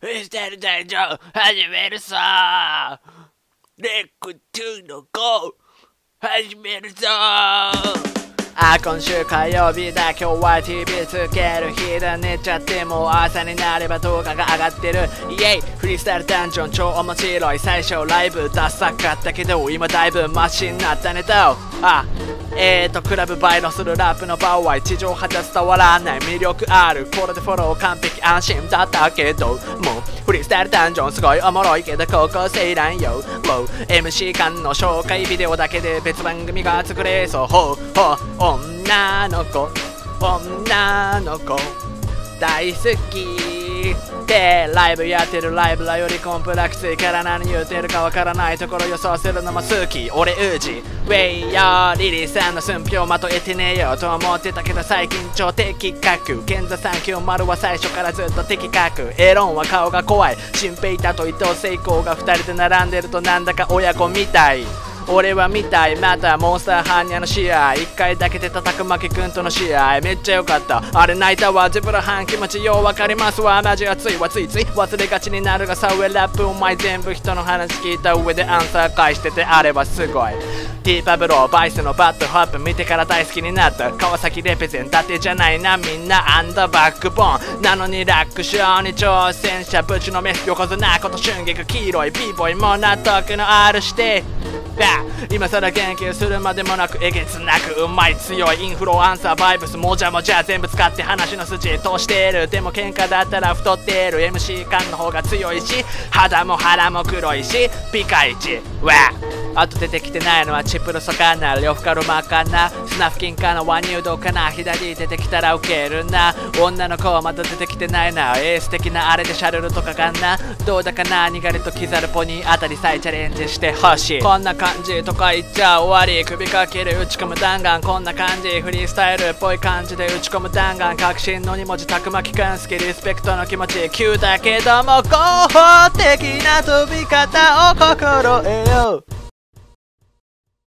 フリースタイル大丈夫始めるさ。レック2の5始めるぞ。あ今週火曜日だ。今日は TV つける日だ寝ちゃってもう朝になれば動画が上がってる。イエイ。フリースタイルダンジョン超面白い。最初ライブダサかったけど今だいぶマシになったねと。あえーとクラブバイロするラップの場は地上波じゃ伝わらない魅力ある。これでフォロー完璧安心だったけど。もうフリースタイルダンジョンすごいおもろいけど高校生いらんよ。もう MC 間の紹介ビデオだけで別番組が作れそうほうほう。女の子。女の子。大好き。でライブやってるライブらよりコンプラクスから何言うてるかわからないところ予想するのも好き。俺ウージウェイよリリーさんの寸評まとえてねえよと思ってたけど最近超的確賢座390は最初からずっと的確エロンは顔が怖い。新平太と伊藤聖光が2人で並んでるとなんだか親子みたい。俺は見たい。またモンスターハニャの試合。1回だけで叩く負けくんとの試合。めっちゃ良かった。あれ泣いたわ。ゼブラハン気持ちようわかりますわ。マジ熱いわ。ついつい。忘れがちになるがさ上ラップお前全部人の話聞いた上でアンサー返しててあればすごい。ティーパブローバイスのバットホップ見てから大好きになった。川崎レペゼンだってじゃないな。みんなアンダーバックボーン。なのにラックショーに挑戦者。ぶちのめ横綱こと春菊黄色い b ボイも納得のあるして。今さら研究するまでもなくえげつなくうまい強いインフルアンサーバイブスもじゃもじゃ全部使って話の筋通してる。でも喧嘩だったら太ってる。MC 感の方が強いし肌も腹も黒いしピカイチ。わあと出てきてないのはチプルソかな呂布カルマかなスナフキンかなワニュードかな。左出てきたらウケるな。女の子はまだ出てきてないな。エース的なあれでシャルルとかかな。どうだかな。にがりとキザルポニーあたり再チャレンジしてほしい。こんな感じとか言っちゃ終わり。首かける打ち込む弾丸。こんな感じフリースタイルっぽい感じで打ち込む弾丸。確信の2文字たくまきくん好きリスペクトの気持ち。急だけども合法的な飛び方を心得よう。